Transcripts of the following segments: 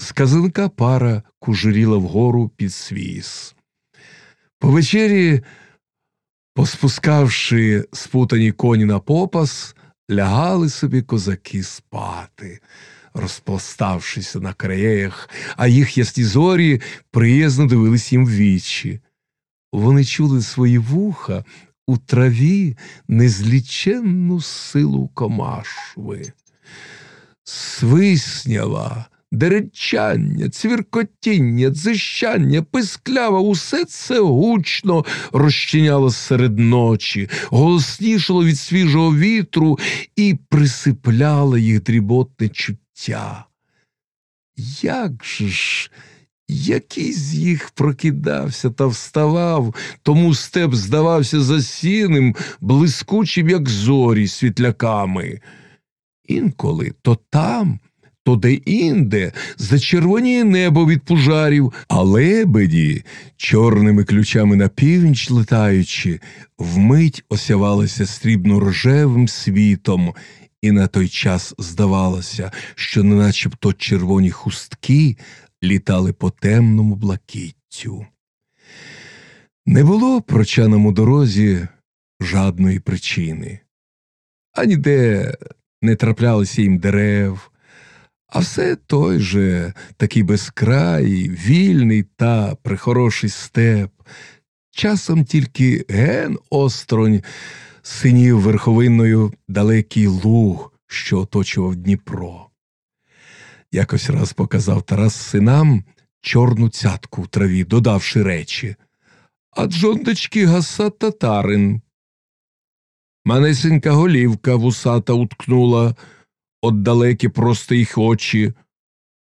З пара кужуріла вгору під свіс. По вечері, поспускавши спутані коні на попас, лягали собі козаки спати, розпластавшися на краєях, а їх ясні зорі приязно дивились їм в вічі. Вони чули свої вуха у траві незліченну силу комашви. Свисняла, деречання, цвіркотіння, дзищання, писклява, усе це гучно розчиняло серед ночі, голоснішало від свіжого вітру і присипляло їх дріботне чуття. Як же ж, який з їх прокидався та вставав, тому степ здавався засіним, блискучим, як зорі, світляками. Інколи то там, то де інде зачервоніє небо від пожарів, а лебеді, чорними ключами на північ летаючи, вмить осявалися срібно рожевим світом, і на той час здавалося, що не начебто червоні хустки літали по темному блакиттю. Не було прочаному дорозі жадної причини, а ніде не траплялося їм дерев, а все той же такий безкрай, вільний та прихороший степ, часом тільки ген остронь синів верховинною далекий луг, що оточував Дніпро. Якось раз показав Тарас синам чорну цятку в траві, додавши речі. А джондочки гаса татарин. Манесенька голівка вусата уткнула от далекі просто їх очі,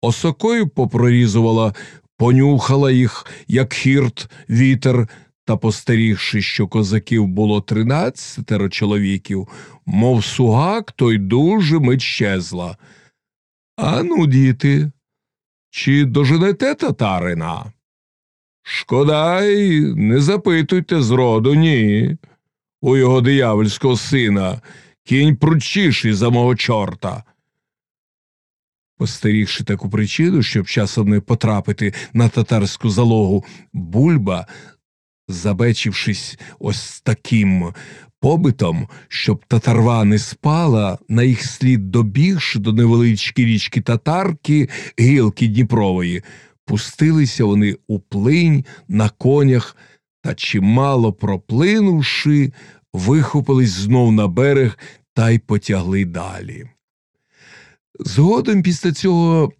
осокою попрорізувала, понюхала їх, як хірт, вітер, та, постерігши, що козаків було тринадцятеро чоловіків, мов сугак, той дуже мить щезла. Ану, діти, чи доженете татарина? Шкода й не запитуйте зроду, ні. У його диявольського сина кінь пручіший за мого чорта. Постерігши таку причину, щоб часом не потрапити на татарську залогу, бульба, забечившись ось таким побитом, щоб татарва не спала, на їх слід добігши до невеличкої річки татарки, гілки Дніпрової, пустилися вони у плинь на конях та, чимало проплинувши, вихопились знов на берег та й потягли далі. Згодом після цього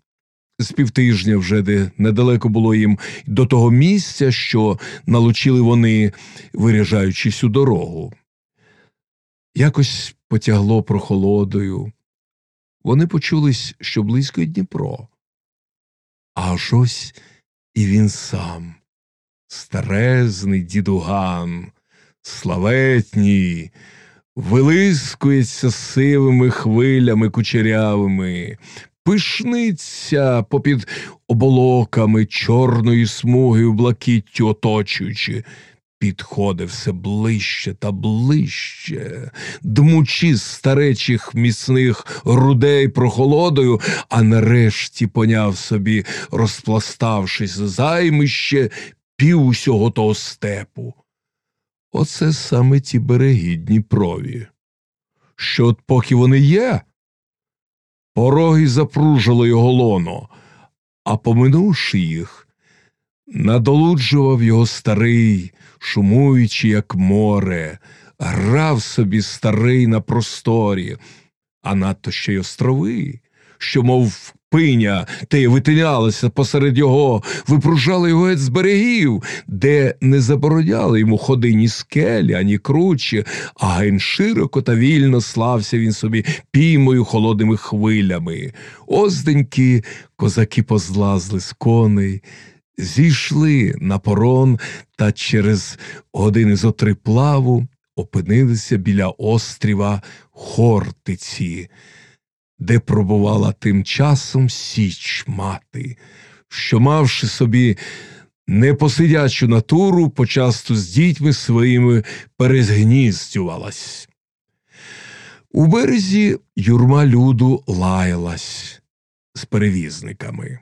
з півтижня вже де недалеко було їм до того місця, що налучили вони, виряжаючись у дорогу. Якось потягло прохолодою. Вони почулись, що близько Дніпро. Аж ось і він сам, старезний дідуган, славетній, вилискується сивими хвилями кучерявими, пишниться попід оболоками чорної смуги в блакиттю оточуючи, підходить все ближче та ближче, дмучи старечих міцних грудей прохолодою, а нарешті поняв собі, розпластавшись займище пів усього того степу. Оце саме ті береги Дніпрові. Що от поки вони є, пороги запружило його лоно, а поминувши їх, надолуджував його старий, шумуючи, як море, грав собі старий на просторі, а надто ще й острови, що, мов пиня, те й витинялися посеред його, випружали його геть з берегів, де не забороняли йому ходи ні скелі, ані кручі, а ген широко та вільно слався він собі піймою холодними хвилями. Озденьки козаки позлазли з коней. Зійшли на порон та через години зо три плаву опинилися біля остріва Хортиці, де пробувала тим часом Січ мати, що, мавши собі непосидячу натуру, почасту з дітьми своїми перезгніздювалась. У березі юрма люду лаялась з перевізниками.